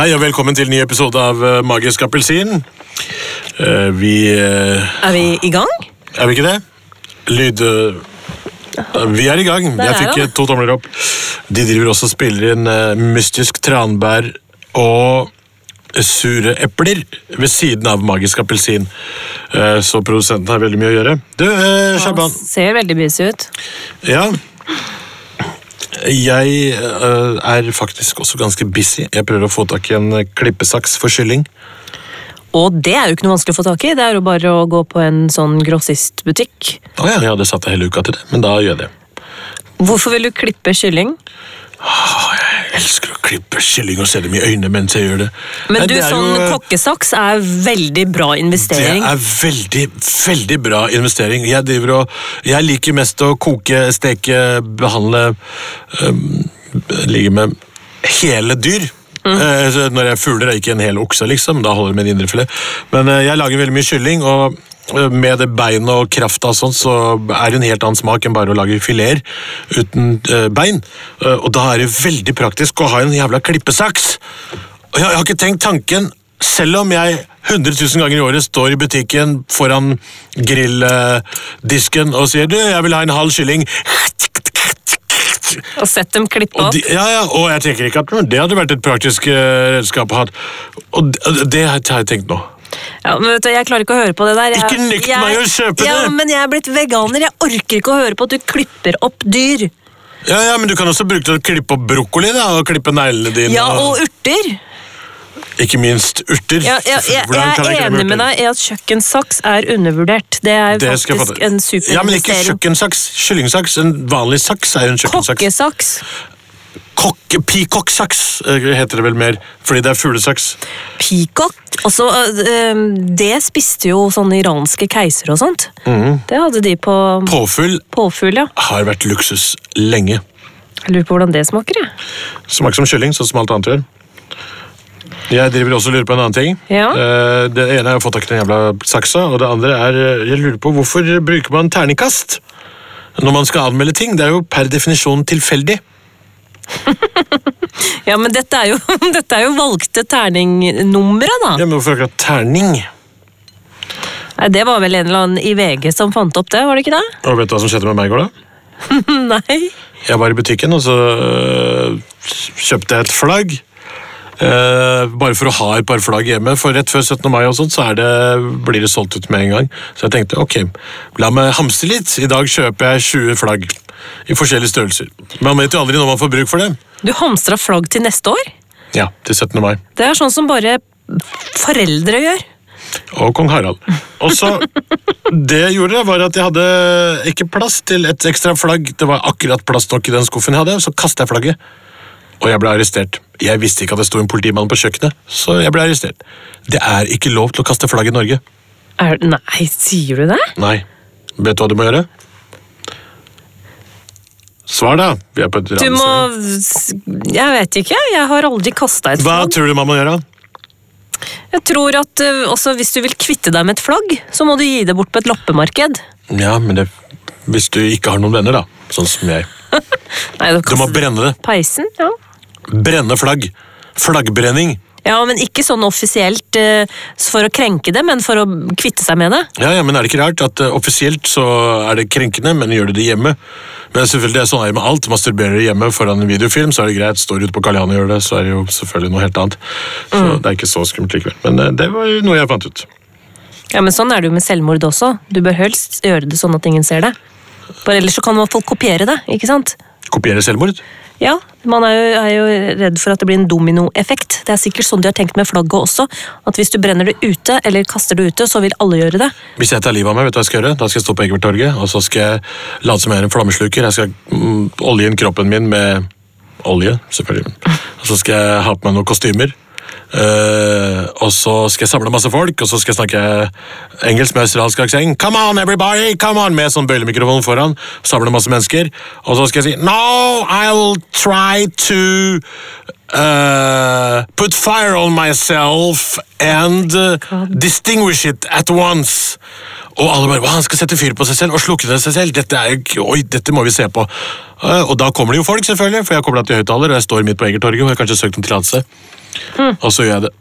Hei og velkommen til en ny episode av eh, Magisk appelsin. Eh, vi eh, Er vi i gang? Er vi ikke det? Lyd... eh, vi er i gang. Jeg er fikk eh, to tomler opp. De driver også og spiller inn eh, mystisk tranbær og sure epler ved siden av magisk appelsin. Eh, så produsenten har veldig mye å gjøre. Du, eh, Shaban. Ser veldig busy ut. Ja. Jeg øh, er faktisk også ganske busy. Jeg prøver å få tak i en øh, klippesaks for kylling. Og det er jo ikke noe vanskelig å få tak i. Det er jo bare å gå på en sånn grossistbutikk. Å ja, jeg hadde satt av hele uka til det, men da gjør jeg det. Hvorfor vil du klippe kylling? Jeg elsker å klippe kylling og se dem i øynene mens jeg gjør det. Men du, det sånn jo, øh, kokkesaks er veldig bra investering. Det er veldig, veldig bra investering. Jeg, driver og, jeg liker mest å koke, steke, behandle um, Ligge med hele dyr. Mm. så når jeg fugler, er ikke en hel okse, liksom. Da holder det med en indrefilet. Men eh, jeg lager veldig mye kylling, og eh, med det beinet og krafta sånn, så er det en helt annen smak enn bare å lage fileter uten eh, bein. Eh, og da er det veldig praktisk å ha en jævla klippesaks. Og jeg, jeg har ikke tenkt tanken selv om jeg 100 000 ganger i året står i butikken foran grilldisken og sier du, jeg vil ha en halv kylling. Og sett dem klippe opp. de, ja, ja, og jeg tenker ikke at det hadde vært et praktisk eh, redskap å ha. Og det, det har jeg tenkt nå. Ja, men vet du, Jeg klarer ikke å høre på det der. Jeg, Ikke nekt meg å kjøpe ja, det! Men jeg er blitt veganer. Jeg orker ikke å høre på at du klipper opp dyr. Ja, ja, Men du kan også bruke det til å klippe opp brokkoli da, og klippe neglene dine. Ja, og urter. Ikke minst urter. Ja, ja, jeg, Hvordan jeg er enig med deg i at kjøkkensaks er undervurdert. Det er Det faktisk en en Ja, men ikke superinvestering. kjøkkensaks. Kyllingsaks. En vanlig saks er jo en kjøkkensaks. Kokkesaks. Kokk, Peacock-saks eh, heter det vel mer, fordi det er fuglesaks. Peacock. Altså, øh, det spiste jo sånne iranske keisere og sånt. Mm. Det hadde de på Påfugl påfugl, ja. har vært luksus lenge. Jeg lurer på hvordan det smaker, jeg. Smaker som kylling, sånn som alt annet gjør. Jeg driver også og lurer på en annen ting. Ja. Eh, Det ene er å få tak i den jævla saksa, og det andre er eh, jeg lurer på hvorfor bruker man terningkast når man skal anmelde ting. Det er jo per definisjon tilfeldig. Ja, men dette er jo, dette er jo valgte terningnumre, da. Ja, men Hvorfor akkurat terning? Nei, det var vel en eller annen i VG som fant opp det, var det ikke det? Og vet du hva som skjedde med meg i går, da? Nei. Jeg var i butikken, og så øh, kjøpte jeg et flagg. Eh, bare for å ha et par flagg hjemme, for rett før 17. mai og sånt, så det, blir det solgt ut med en gang. Så jeg tenkte ok, la meg hamstre litt. I dag kjøper jeg 20 flagg i forskjellige størrelser. Man vet jo aldri når man får bruk for det. Du hamstra flagg til neste år? Ja, til 17. mai. Det er sånn som bare foreldre gjør. Og kong Harald. Og så, Det jeg gjorde, var at jeg hadde ikke plass til et ekstra flagg. Det var akkurat plass nok i den skuffen jeg hadde, så kastet jeg flagget. Og jeg ble arrestert. Jeg visste ikke at det sto en politimann på kjøkkenet, så jeg ble arrestert. Det er ikke lov til å kaste flagg i Norge. Er, nei, sier du det? Nei. Vet du hva du må gjøre? Svar, da. Vi er på et Du må. Jeg vet ikke. Jeg har aldri kasta et Hva flagg. tror du man må gjøre? Jeg tror at også Hvis du vil kvitte deg med et flagg, så må du gi det bort på et loppemarked. Ja, men det, Hvis du ikke har noen venner, da. Sånn som jeg. Nei, du Du må kaster brenne det. peisen. Ja. Brenne flagg. Flaggbrenning. Ja, men ikke sånn offisielt uh, for å krenke det, men for å kvitte seg med det. Ja, ja, men er det ikke rart at eh, offisielt så er det krenkende, men gjør du det hjemme? Men selvfølgelig det er sånn er med alt. Masturberer du hjemme foran en videofilm, så er det greit. Står du ute på Karl Johan og gjør det, så er det jo selvfølgelig noe helt annet. Så Mm. det er ikke så skummelt likevel. Men eh, det var jo noe jeg fant ut. Ja, men Sånn er det jo med selvmord også. Du bør helst gjøre det sånn at ingen ser det. For ellers så kan man folk kopiere det. ikke sant? Kopiere selvmord? Ja, Man er jo, er jo redd for at det blir en dominoeffekt. Det er sikkert sånn de har tenkt med flagget også. At hvis du brenner det ute, eller kaster det ute, så vil alle gjøre det. Hvis jeg tar livet av meg, vet du hva jeg skal gjøre? Da skal jeg stå på Egebergtorget, og så skal jeg late som jeg er en flammesluker. Jeg skal mm, olje inn kroppen min med olje, selvfølgelig. Og så skal jeg ha på meg noen kostymer. Eh, og så skal jeg samle masse folk, og så skal jeg snakke engelsk med australsk aksent. Come on, everybody! come on, Med sånn bøylemikrofon foran. Samle masse mennesker. Og så skal jeg si No, I'll try to uh, put fire on myself and uh, distinguish it at once. Og alle bare, Han skal sette fyr på seg selv og slukke det seg selv. Dette er, jo- oi, dette må vi se på. Og da kommer det jo folk, selvfølgelig, for jeg har kobla til høyttaler, og jeg står midt på Egertorget og har kanskje søkt om tillatelse. Og så gjør jeg det.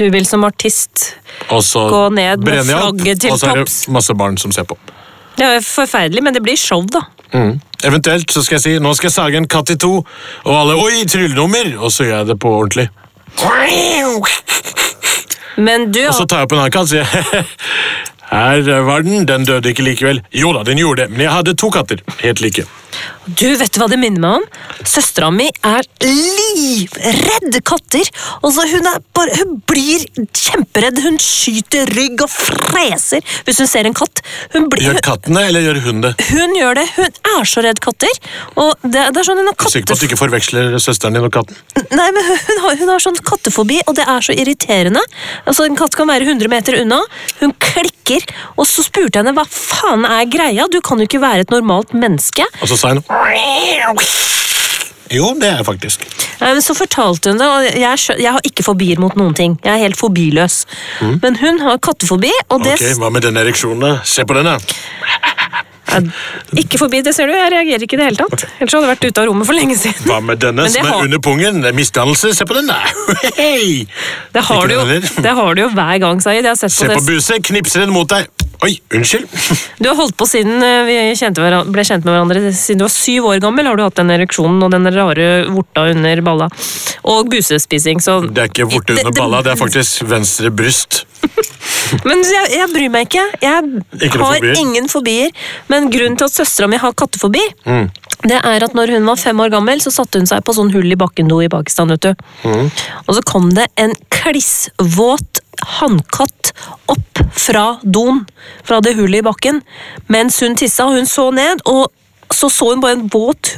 Du vil som artist Også Gå ned med flagget til topps. og så er det masse barn som ser på. Det er forferdelig, men det blir show, da. Mm. Eventuelt så skal jeg si nå skal jeg sage en katt i to, og alle oi, tryllenummer, og så gjør jeg det på ordentlig. Men du Og så tar jeg opp en annen katt og sier her var den, den døde ikke likevel. Jo da, den gjorde det, men jeg hadde to katter, helt like. Du, vet du hva det minner meg om? Søstera mi er livredd katter. Altså, hun, er bare, hun blir kjemperedd. Hun skyter rygg og freser hvis hun ser en katt. Hun, blir, Gjør katten det, eller gjør hun det? hun gjør det. Hun er så redd katter. Og det, det er sånn hun har Jeg er sikker på at du ikke forveksler søsteren din og katten. Nei, men hun har, hun har sånn kattefobi, og det er så irriterende. Altså, En katt kan være 100 meter unna. Hun klikker. Og så spurte jeg henne hva faen er greia? Du kan jo ikke være et normalt menneske. Og sa Jo, det er jeg faktisk. Men Så fortalte hun det, og jeg, jeg har ikke fobier mot noen ting. Jeg er helt fobiløs. Men hun har kattefobi, og det Ok, Hva med den ereksjonen? Se på den, da. ikke forbi, det ser du. Jeg reagerer ikke i det hele tatt. Ellers hadde jeg vært ute av rommet for lenge siden. Hva med denne Men det som er har- under pungen? Det Misdannelse? Se på den, da. Hey. Det har, du jo, det har du jo hver gang, sett Se på på buset, knipser den mot deg. Oi, unnskyld. Du har holdt på siden eh, vi ble kjent med hverandre. Siden du var syv år gammel har du hatt den ereksjonen og den rare vorta under balla. Og busespising, så Det er ikke vorte under balla, det er faktisk venstre bryst. Men jeg, jeg bryr meg ikke. Jeg Ikke har fobier? ingen fobier. Men grunnen til at søstera mi har kattefobi, Mm. det er at når hun var fem år gammel, så satte hun seg på sånn hull i bakken-do i Pakistan. vet du. Mm. Og så kom det en klissvåt hannkatt opp fra doen, fra det hullet i bakken, mens hun tissa, hun så ned. og så så hun bare en våt,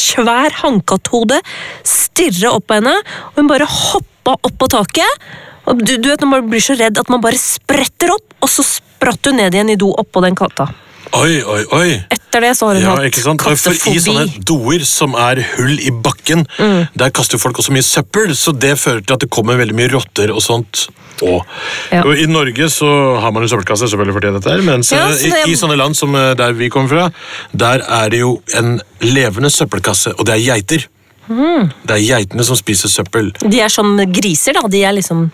svær hannkatthode stirre opp på henne, og hun bare hoppa opp på taket. Og du, du vet når man blir så redd at man bare spretter opp, og så spratt hun ned igjen i do oppå den katta. Oi, oi, oi. Etter det så har hun Ja, hatt sant? For. I sånne doer som er hull i bakken, Mm. der kaster folk også mye søppel, så det fører til at det kommer veldig mye rotter og sånt. Og, Ja. og I Norge så har man jo søppelkasse, selvfølgelig fordi dette er, mens Ja, så det- i, i sånne land som eh, der vi kommer fra, der er det jo en levende søppelkasse, og det er geiter. Mm. Det er geitene som spiser søppel. De er som griser, da. De er liksom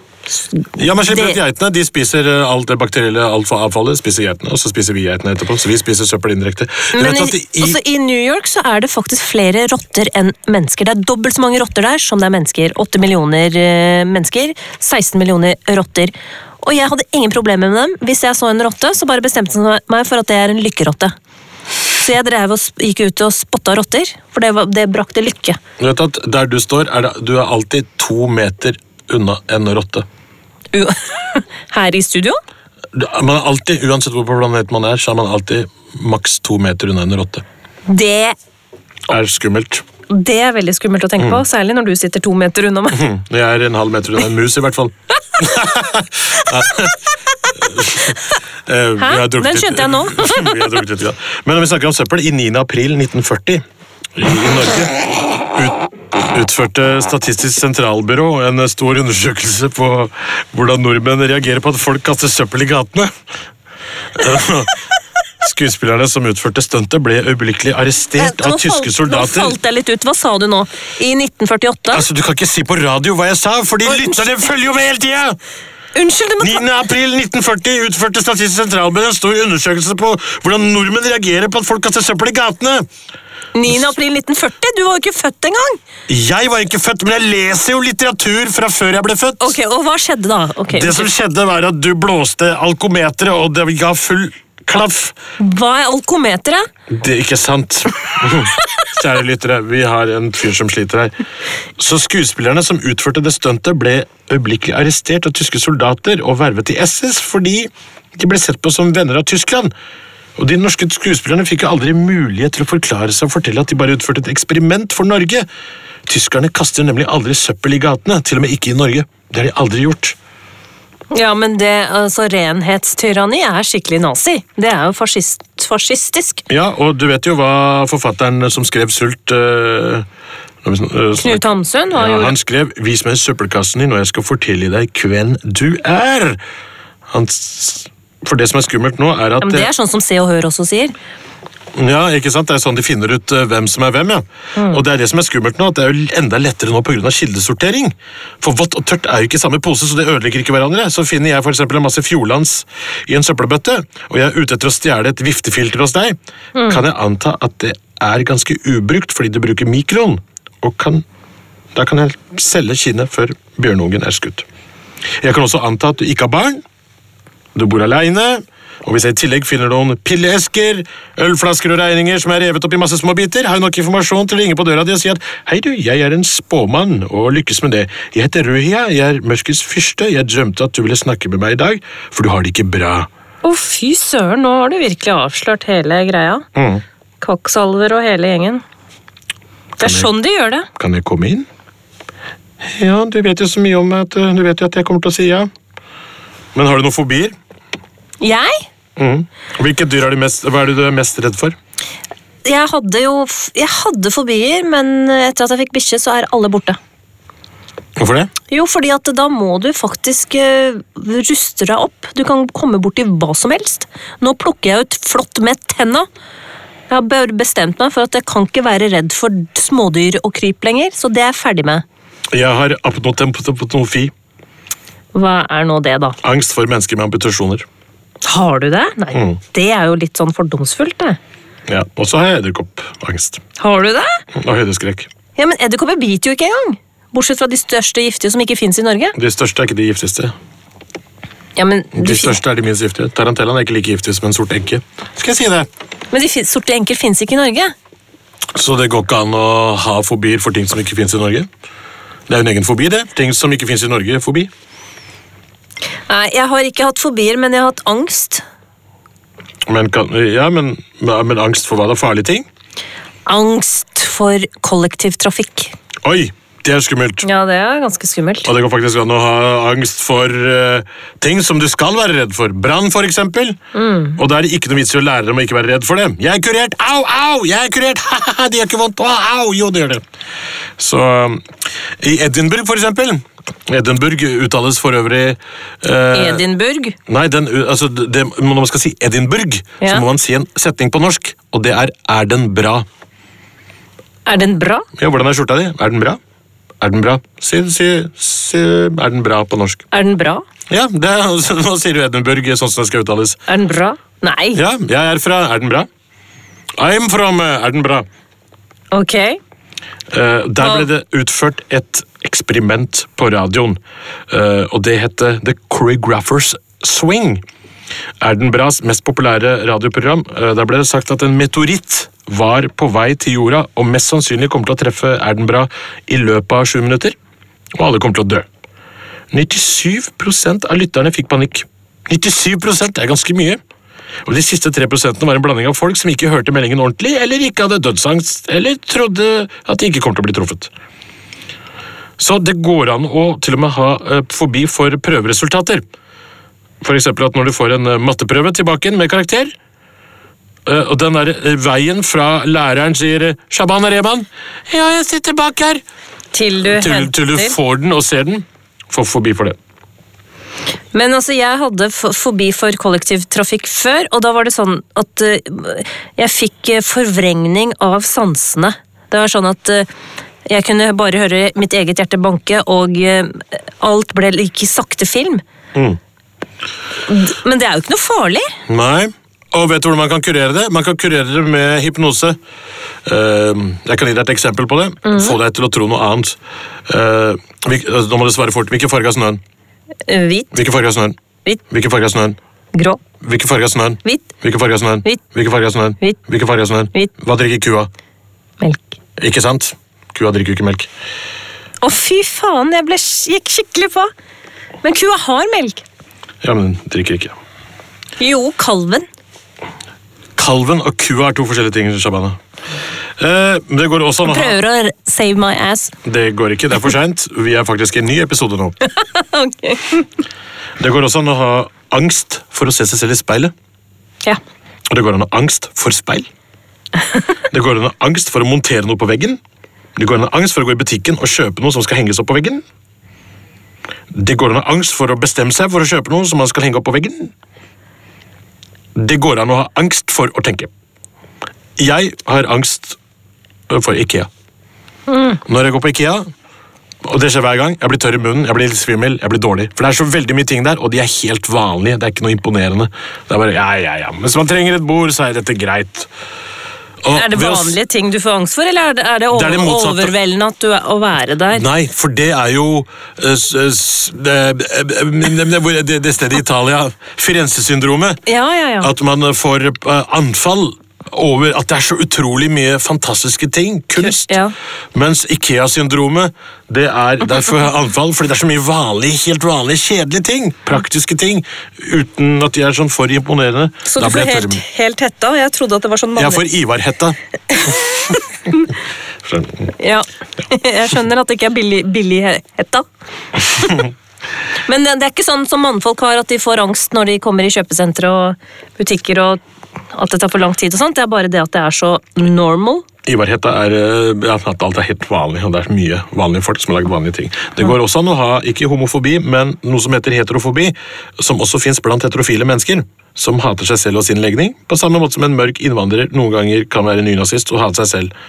Ja, men slipp Det- geitene. De spiser eh, alt det bakterielle alt for avfallet, spiser geitene, og så spiser vi geitene etterpå. Så vi spiser søppel indirekte. Men i, i- i New York så er det faktisk flere rotter enn mennesker. Det er dobbelt så mange rotter der som det er mennesker. 8 millioner eh, mennesker, 16 millioner rotter. Og jeg hadde ingen problemer med dem. Hvis jeg så en rotte, så bare bestemte jeg meg for at det er en lykkerotte. Så jeg drev og gikk ut og spotta rotter, for det, var, det brakte lykke. Du vet at Der du står, er det, du er alltid to meter unna en rotte. U Her i studio? Man er alltid, Uansett hvor på planeten man er, så er man alltid maks to meter unna en rotte. Det, er skummelt. det er veldig skummelt å tenke på, særlig når du sitter to meter unna meg. Hm, Jeg er en halv meter unna en mus, i hvert fall. Eh, drukket Den skjønte jeg nå. Men når vi snakker om søppel, i 9. april 1940 i, i Norge ut, utførte Statistisk sentralbyrå en stor undersøkelse på hvordan nordmenn reagerer på at folk kaster søppel i gatene. Skuespillerne som utførte stuntet, ble øyeblikkelig arrestert av tyske soldater. Nå falt jeg litt ut. Hva sa du nå? I 1948? Altså, Du kan ikke si på radio hva jeg sa, for de lytterne følger jo med hele tida! Unnskyld, må 9. april 1940 utførte Statistisk sentralbyrå en stor undersøkelse på hvordan nordmenn reagerer på at folk kaster søppel i gatene. 9. april 1940? Du var jo ikke født engang! Jeg var ikke født, men jeg leser jo litteratur fra før jeg ble født. Ok, Og hva skjedde da? Okay. Det som skjedde, var at du blåste alkometeret, og det ga full klaff. Hva er alkometeret? Det er ikke sant. Kjære lyttere, vi har en fyr som sliter her. Så skuespillerne som utførte det stuntet, ble øyeblikkelig arrestert av tyske soldater og vervet i SS fordi de ble sett på som venner av Tyskland. Og De norske skuespillerne fikk jo aldri mulighet til å forklare seg og fortelle at de bare utførte et eksperiment for Norge. Tyskerne kaster nemlig aldri søppel i gatene, til og med ikke i Norge. Det har de aldri gjort. Ja, men det, altså Renhetstyranni er skikkelig nazi. Det er jo fascist, fascistisk. Ja, og du vet jo hva forfatteren som skrev Sult øh, øh, Knut Hamsun Ja, han skrev 'Vis meg søppelkassen din, og jeg skal fortelle deg hvem du er'. Han, for det som er skummelt nå, er at ja, men Det er sånn som Se og Hør også sier. Ja, ikke sant? Det er sånn de finner ut eh, hvem som er hvem. ja. Og det er det som er skummelt nå, at det er jo enda lettere nå pga. kildesortering. For vått og tørt er jo ikke samme pose, så det ødelegger ikke hverandre. Så finner jeg for eksempel en masse Fjordlands i en søppelbøtte, og jeg er ute etter å stjele et viftefilter hos deg, kan jeg anta at det er ganske ubrukt fordi du bruker mikroen. Og kan, da kan jeg selge kinnet før bjørnungen er skutt. Jeg kan også anta at du ikke har barn, du bor aleine, og hvis jeg i tillegg finner noen pilleesker, ølflasker og regninger som er revet opp i masse små biter, har jeg nok informasjon til å ringe på døra di og si at hei du, jeg er en spåmann og lykkes med det. Jeg heter Røhia, jeg er mørkets fyrste, jeg drømte at du ville snakke med meg i dag, for du har det ikke bra. Å, fy søren, nå har du virkelig avslørt hele greia. Mm. Kvakksalver og hele gjengen. Det er sånn de gjør det. Kan jeg komme inn? Ja, du vet jo så mye om at du vet jo at jeg kommer til å si ja. Men har du noen fobier? Jeg? Mm. Hvilke dyr er du mest, hva er du mest redd for? Jeg hadde jo jeg hadde fobier, men etter at jeg fikk bikkje, så er alle borte. Hvorfor det? Jo, fordi at da må du faktisk uh, ruste deg opp. Du kan komme borti hva som helst. Nå plukker jeg ut flott med tenna. Jeg har bestemt meg for at jeg kan ikke være redd for smådyr og kryp lenger, så det er jeg ferdig med. Jeg har apnotempotofi, Hva er nå det, da? angst for mennesker med amputasjoner. Har du det? Nei, Mm. det er jo litt sånn fordomsfullt, det. Ja, og så har jeg edderkoppangst. Har du det? Og høydeskrekk. Ja, men edderkopper biter jo ikke engang. Bortsett fra de største giftige som ikke fins i Norge. De største er ikke de giftigste. Ja, men De de, største er de minst giftige. Tarantellaen er ikke like giftig som en sort enke. Skal jeg si det? men de sorte enker fins ikke i Norge. Så det går ikke an å ha fobier for ting som ikke fins i Norge? Det er jo en egen fobi, det. Ting som ikke fins i Norge, fobi. Nei, jeg har ikke hatt fobier, men jeg har hatt angst. Men, kan, ja, men, men angst for hva da? Farlige ting? Angst for kollektivtrafikk. Oi, det er skummelt. Ja, det er ganske skummelt. Og det går faktisk an å ha angst for uh, ting som du skal være redd for. Brann, for eksempel. Og da er det ikke noe vits i å lære dem å ikke være redd for det. Jeg er kurert! Au, au! Jeg er kurert! Ha-ha-ha! Det gjør ikke vondt! Å, au! Jo, det gjør det. Så i Edinburgh, for eksempel. Edinburgh uttales for øvrig uh, Edinburgh. Nei, den, altså, det, når man skal si Edinburgh, Ja. så må man si en setning på norsk, og det er 'er den bra'? Er den bra? Ja, Hvordan er skjorta di? Er den bra? Er den bra? Si, si, si 'er den bra' på norsk. Er den bra? Ja, det, nå sier du Edinburgh sånn som det skal uttales. Er den bra? Nei. Ja, jeg er fra Er den bra? I'm from eh, Er den bra? Ok. Uh, der ble det utført et eksperiment på radioen, uh, og det heter The Choreographers Swing. Er den bras mest populære radioprogram. Eh, der ble det sagt at en meteoritt var på vei til jorda og mest sannsynlig kommer til å treffe Erdenbra i løpet av sju minutter, og alle kommer til å dø. 97% av lytterne fikk panikk. 97 det er ganske mye. Og De siste 3% var en blanding av folk som ikke hørte meldingen ordentlig, eller ikke hadde dødsangst, eller trodde at de ikke kom til å bli truffet. Så det går an å til og med ha eh, fobi for prøveresultater. Eksempel at når du får en eh, matteprøve tilbake med karakter, eh, og den der eh, veien fra læreren sier 'Shaban Areban', 'Ja, jeg sitter bak her', Til du til, til du får den og ser den, får fobi for det. Men altså, jeg hadde fobi for kollektivtrafikk før, og da var det sånn at jeg fikk forvrengning av sansene. Det var sånn at jeg kunne bare høre mitt eget hjerte banke, og alt ble like sakte film. Mm. Men det er jo ikke noe farlig. Nei. Og vet du hvordan man kan kurere det? Man kan kurere det med hypnose. Eh, jeg kan gi deg et eksempel på det. Få deg til å tro noe annet. Hvil- nå må du svare fort. Hvilken farge er snøen? Eh, Hvit, Hvilken farge er snøen? hvit, Hvilken farge er snøen? grå, Hvilken farge er snøen? hvit, Hvilken farge er snøen? Hvit. Hvilken farge er snøen? Hvit. Hvilken farge er snøen? Hvit. Hva drikker kua? melk. Ikke sant? Kua drikker jo ikke melk. Å, fy faen, jeg ble, gikk skikkelig på. Men kua har melk. Ja, men den drikker ikke. Jo, kalven. Kalven og kua er to forskjellige ting. Shabana. Eh, men det går også an å ha Prøver å save my ass. Det går ikke, det er for seint. Vi er faktisk i en ny episode nå. Ok. Det går også an å ha angst for å se seg selv i speilet. Ja. Og det går an å ha angst for speil. Det går an å ha angst for å montere noe på veggen. Det går an å ha angst for å gå i butikken og kjøpe noe som skal henges opp på veggen. Det går an å ha angst for å bestemme seg for å kjøpe noe som man skal henge opp på veggen. Det går an å ha angst for å tenke. Jeg har angst for Ikea. Mm. Når jeg går på Ikea, og det skjer hver gang, jeg blir tørr i munnen, jeg blir svimmel, jeg blir dårlig. For det er så veldig mye ting der, og de er helt vanlige. Det er ikke noe imponerende. Det er bare, ja, ja, ja. Hvis man trenger et bord, så er dette greit. Er det vanlige ting du får angst for, eller er det, er det, over, Det er det overveldende at du er, å være der? Nei, for det er jo det stedet i Italia, Firenze-syndromet. Ja, ja, ja. At man får eh, anfall over at det er så utrolig mye fantastiske ting, kunst. Ja. Mens Ikea-syndromet, det er derfor jeg har anfall, fordi det er så mye vanlige, helt vanlige, kjedelige ting. Praktiske ting. Uten at de er sånn for imponerende. Så du får helt, helt hetta? Jeg trodde at det var sånn Jeg vanlig. får Ivar-hetta. Ja. Jeg skjønner at det ikke er billig, billig hetta. Men det det er ikke sånn som mannfolk har, at de får angst når de kommer i kjøpesentre og butikker og at det tar for lang tid og sånt. Det er bare det at det er så normal. Ivar-hetta er eh, ja, at alt er helt vanlig, og det er mye vanlige folk som har lagd vanlige ting. Det går også an å ha ikke homofobi, men noe som heter heterofobi, som også fins blant heterofile mennesker. Som hater seg selv og sin legning, på samme måte som en mørk innvandrer noen ganger kan være nynazist og hate seg selv.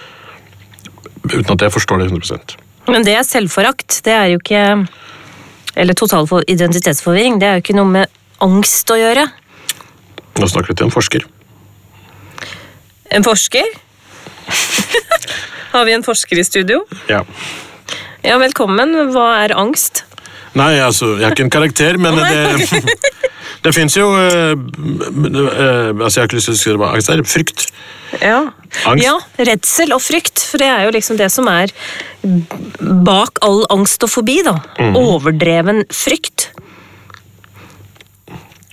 Uten at jeg forstår det 100% Men det er selvforakt. Det er jo ikke Eller total identitetsforvirring. Det er jo ikke noe med angst å gjøre. Nå snakker du til en forsker. En forsker? Har vi en forsker i studio? Ja. Ja, velkommen. Hva er angst? Nei, altså, jeg er ikke en karakter, men det Det fins jo eh, eh, altså Jeg har ikke lyst til å si hva angst er. Frykt. Ja. Angst. ja, redsel og frykt, for det er jo liksom det som er bak all angst og fobi, da. Overdreven frykt.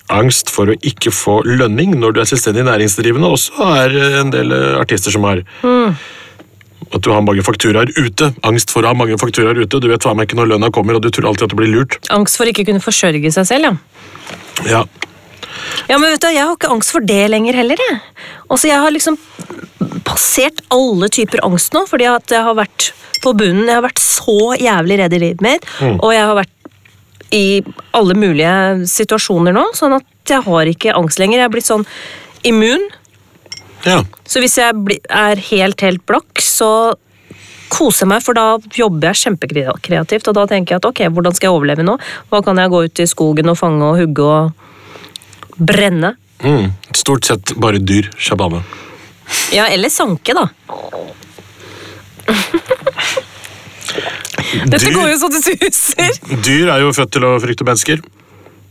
Angst for å ikke få lønning når du er selvstendig næringsdrivende, også er en del eh, artister som har. At du har mange fakturaer ute. Angst for å ha mange fakturaer ute. Du vet faen meg ikke når lønna kommer, og du tror alltid at du blir lurt. Angst for ikke kunne forsørge seg selv, ja. Ja, Ja, men vet du, Jeg har ikke angst for det lenger heller. Jeg, altså, jeg har liksom passert alle typer angst nå, fordi at jeg har vært på bunnen. Jeg har vært så jævlig redd i livet mitt, og jeg har vært i alle mulige situasjoner nå, sånn at jeg har ikke angst lenger. Jeg er blitt sånn immun. ja. Så hvis jeg er helt, helt blakk, så koser jeg meg, for da jobber jeg kjempekreativt. Og da tenker jeg at ok, hvordan skal jeg overleve nå? Hva kan jeg gå ut i skogen og fange og hugge og brenne? Mm. Stort sett bare dyr. Shabana. Ja, eller sanke, da. Dette går jo så det suser! Dyr er jo født til å frykte mennesker.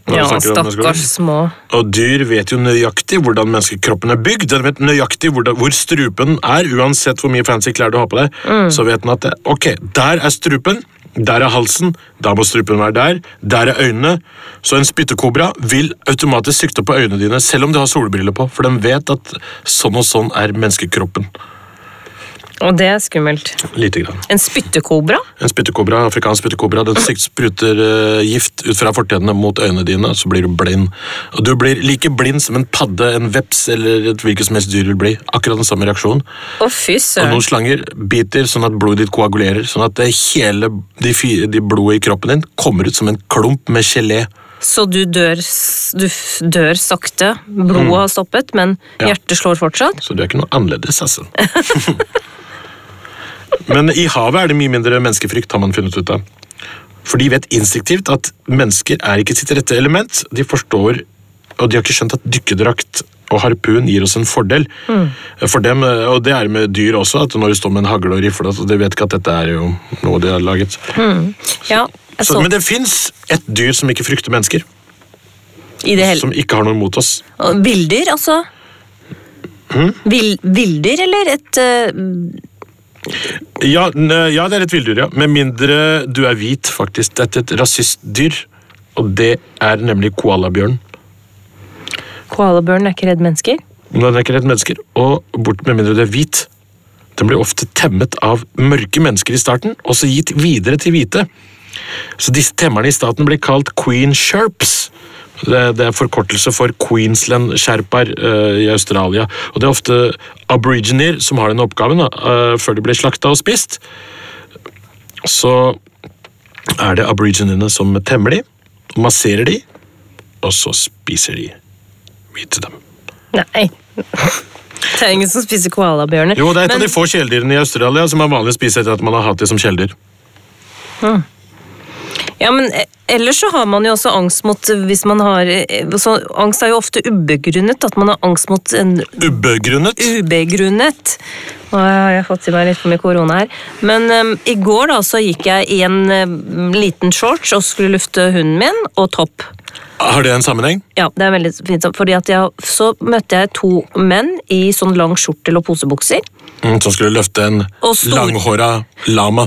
Ja, stakkars små. Og dyr vet jo nøyaktig hvordan menneskekroppen er bygd. Den vet nøyaktig hvor, hvor strupen er, uansett hvor mye fancy klær du har på deg. Mm. Så vet den at det, ok, der er strupen, der er halsen, da må strupen være der, der er øynene. Så en spyttekobra vil automatisk sikte på øynene dine, selv om de har solbriller på, for den vet at sånn og sånn er menneskekroppen. Og det er skummelt. Lite grann. En spyttekobra? En spyttekobra, afrikansk spyttekobra, den spruter uh, gift ut fra fortennene mot øynene dine, så blir du blind. Og du blir like blind som en padde, en veps eller et hvilket som helst dyr vil bli. Akkurat den samme reaksjon. Å, fy Og noen slanger biter sånn at blodet ditt koagulerer, sånn at det hele de, de blodet i kroppen din kommer ut som en klump med gelé. Så du dør, du dør sakte. Blodet har stoppet, men Mm. Ja. hjertet slår fortsatt. Så du er ikke noe annerledes, altså. Men i havet er det mye mindre menneskefrykt, har man funnet ut av. For de vet instinktivt at mennesker er ikke sitt rette element. De forstår, og de har ikke skjønt at dykkerdrakt og harpun gir oss en fordel. For dem, Og det er med dyr også, at når du står med en hagle og rifle, så de vet ikke at dette er jo noe de har laget. Ja, Så, så, men det fins et dyr som ikke frykter mennesker. i det hele Som ikke har noe mot oss. Villdyr, altså? Mm? Villdyr, eller et eh, Ja, ja, det er et villdyr, ja. Med mindre du er hvit, faktisk. Dette er et rasistdyr. Og det er nemlig koalabjørn. Koalabjørn er ikke redd mennesker? Nei, Den er ikke redd mennesker, og bort med mindre du er hvit. Den blir ofte temmet av mørke mennesker i starten, og så gitt videre til hvite. Så disse temmerne i staten blir kalt queen sherps. Det, er forkortelse for Queensland-sherpaer eh, i Australia. Og det er ofte aboriginer som har den oppgaven, eh, før de blir slakta og spist. Så er det aboriginene som temmer de, masserer de, og så spiser de hvite dem. Nei. Det er ingen som spiser koalabjørner. Jo, det er et Men- av de få kjæledyrene i Australia som er vanlig å spise etter at man har hatt det som kjæledyr. Ja, men eh, ellers så har man jo også angst mot eh, hvis man har eh, så Angst er jo ofte ubegrunnet. At man har angst mot en Ubegrunnet. ubegrunnet. Nå har jeg fått i meg litt for mye korona her. Men um, i går da så gikk jeg i en um, liten shorts og skulle lufte hunden min, og topp. Har det en sammenheng? Ja, det er veldig fint. Fordi at jeg, så møtte jeg to menn i sånn lang skjortel og posebukser. Mm, Som skulle løfte en Og langhåra lama.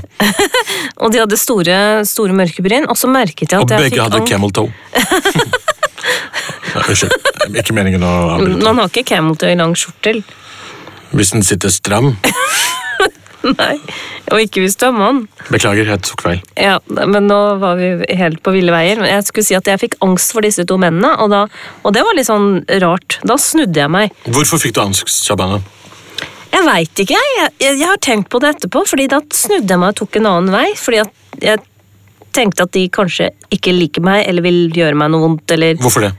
Og de hadde store, store mørke bryn. Og så merket jeg Og at jeg begge hadde camel toe. Unnskyld. Ikke meningen å avbryte. Man har ikke camel toe i lang skjortel. Hvis den sitter stram. Nei. Og ikke hvis du er mann. Beklager, jeg tok feil. Ja, men nå var vi helt på ville veier. Jeg skulle si at jeg fikk angst for disse to mennene, og, da, og det var litt sånn rart. Da snudde jeg meg. Hvorfor fikk du angst, Shabana? Jeg veit ikke, jeg. jeg. Jeg har tenkt på det etterpå, fordi da snudde jeg meg og tok en annen vei. Fordi at jeg tenkte at de kanskje ikke liker meg, eller vil gjøre meg noe vondt, eller Hvorfor det?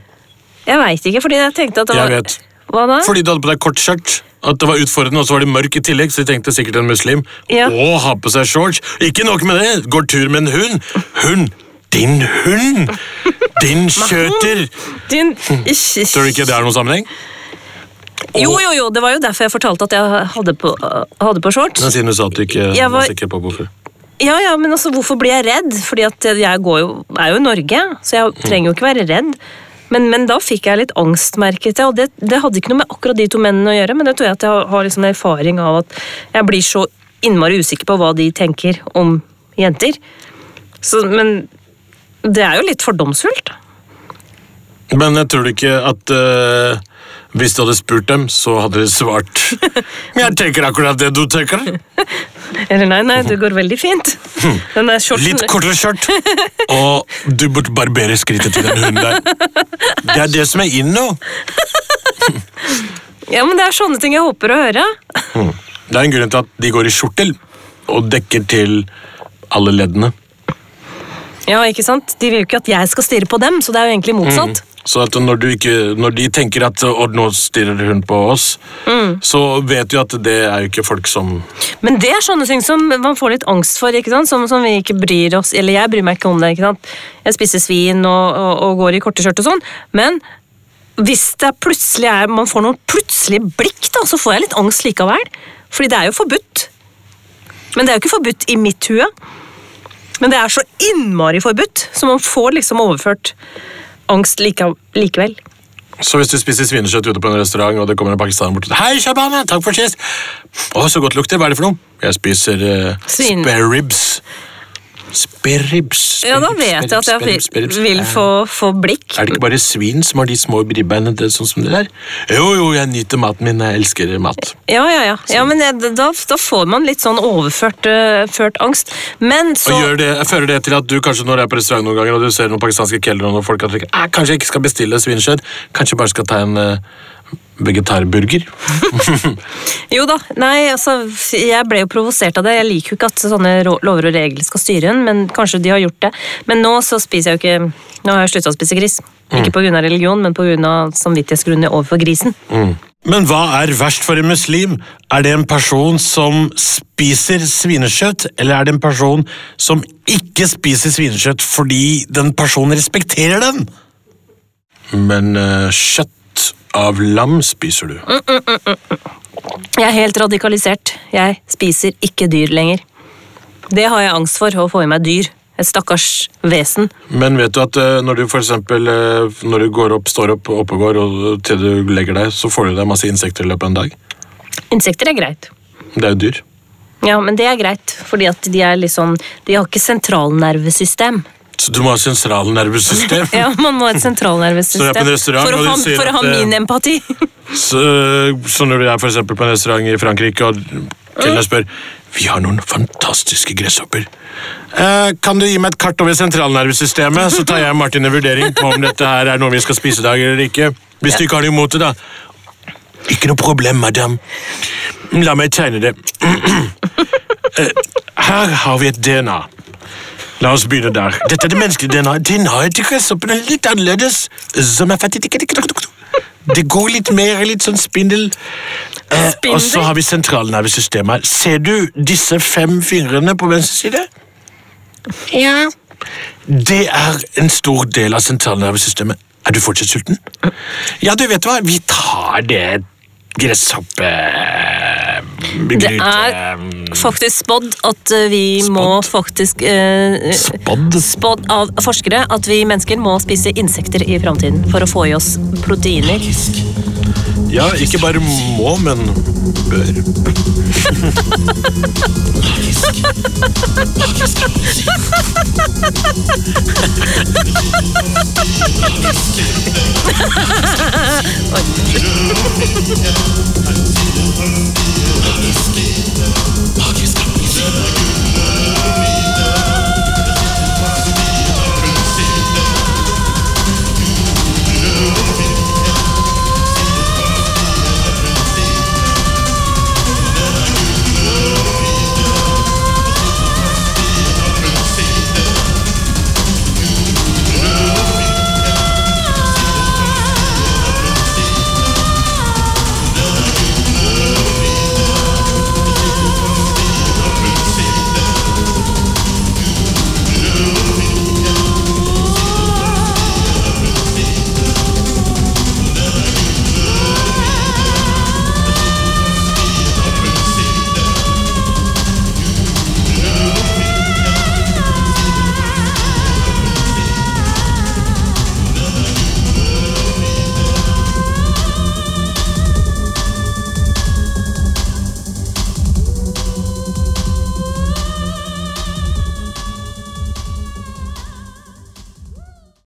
Jeg veit ikke, fordi jeg tenkte at det var... Jeg vet. Hva da? Fordi du hadde på deg kort skjørt. At det var utfordrende, og så var det mørk i tillegg, så de tenkte sikkert en muslim. Ja. Å, ha på seg shorts. Ikke nok med det, går tur med en hund. Hund! Din hund! Din skjøter! Din Tror du ikke det er noen sammenheng? Jo, jo, jo, det var jo derfor jeg fortalte at jeg hadde på, hadde på shorts. Men siden du sa at du ikke Jeg var var- sikker på hvorfor. Ja, ja, men altså, hvorfor blir jeg redd? Fordi at jeg går jo, er jo i Norge, så jeg trenger jo ikke være redd. Men, men da fikk jeg litt angst, merket jeg, og det, det hadde ikke noe med akkurat de to mennene å gjøre, men det tror jeg at jeg har- liksom erfaring av at jeg blir så innmari usikker på hva de tenker om jenter. Så, men det er jo litt fordomsfullt. Men jeg tror du ikke at eh, hvis du hadde spurt dem, så hadde de svart Jeg tenker akkurat det du tenker. Eller nei, nei, det går veldig fint. Shortsen Litt kortere skjørt. Og du burde barbere skrittet til den hunden der. Det er det som er inn nå. Ja, men det er sånne ting jeg håper å høre. Det er en grunn til at de går i skjortel og dekker til alle leddene. Ja, ikke sant? De vil jo ikke at jeg skal stirre på dem, så det er jo egentlig motsatt. Så at når, du ikke, når de tenker at «Å, nå stirrer hun på oss, så vet du at det er jo ikke folk som Men det er sånne ting som man får litt angst for, ikke sant? Som, som vi ikke bryr oss Eller jeg bryr meg ikke om det. ikke sant? Jeg spiser svin og, og, og går i korte skjørt og sånn, men hvis det plutselig er, man får noen plutselige blikk, da, så får jeg litt angst likevel. Fordi det er jo forbudt. Men det er jo ikke forbudt i mitt hue. Men det er så innmari forbudt, så man får liksom overført angst like, likevel. Så hvis du spiser svinekjøtt ute på en restaurant, og det kommer en pakistaner bort og Hei, Shabana, takk for sist! Å, så godt lukter. Hva er det for noe? Jeg spiser uh, Svin. spare ribs. Spare ribs. Ja, da vet jeg at jeg vil, få, få blikk. Er det ikke bare svin som har de små ribbeina sånn som det der? Jo, jo, jeg nyter maten min. Jeg elsker mat. Ja, ja, ja. ja men jeg, da, da får man litt sånn overført uh, angst. Men så Og gjør det, Fører det til at du kanskje når jeg er på restaurant noen ganger og du ser noen pakistanske kelnere og noen folk at du tenker, «Ah, kanskje jeg ikke skal bestille svinekjøtt, kanskje jeg bare skal ta en uh, vegetarburger? Jo da. Nei, altså, jeg ble jo provosert av det. Jeg liker jo ikke at sånne lover og regler skal styre en, men kanskje de har gjort det. Men nå så spiser jeg jo ikke Nå har jeg slutta å spise gris. Ikke pga. religion, men pga. samvittighetsgrunner overfor grisen. Men hva er verst for en muslim? Er det en person som spiser svinekjøtt, eller er det en person som ikke spiser svinekjøtt fordi den personen respekterer den? Men uh, kjøtt av lam spiser du. Jeg er helt radikalisert. Jeg spiser ikke dyr lenger. Det har jeg angst for, å få i meg dyr. Et stakkars vesen. Men vet du at eh, når du for eksempel, eh, når du går opp, står opp oppe går, og til du legger deg, så får du deg masse insekter i løpet av en dag? Insekter er greit. Det er jo dyr. Ja, men det er greit, fordi at de er litt sånn De har ikke sentralnervesystem. Så du må ha sentralnervesystem. Ja, man må ha et sentralnervesystem er for å ha, for å ha at, eh, min empati. Så, så når du er for på en restaurant i Frankrike, og kelneren spør Vi har noen fantastiske gresshopper. Eh, kan du gi meg et kart over sentralnervesystemet, så tar jeg Martin en vurdering på om dette her er noe vi skal spise i dag eller ikke. Hvis du ikke har noe imot det, da. Ikke noe problem, madam. La meg tegne det. Eh, Her har vi et DNA. La oss begynne der. Dette er det menneskelige DNA. DNA-et til gresshoppen er litt annerledes. Som er fattig. Det går litt mer litt sånn spindel. Eh, og så har vi sentralnervesystemet. Ser du disse fem fingrene på venstre side? Ja. Det er en stor del av sentralnervesystemet. Er du fortsatt sulten? Ja, du vet hva, vi tar det Det er faktisk spådd at vi vi må faktisk eh, Spådd? Spådd av forskere at vi mennesker må spise insekter i framtiden for å få i oss proteiner. Ja, ikke bare må, men bør.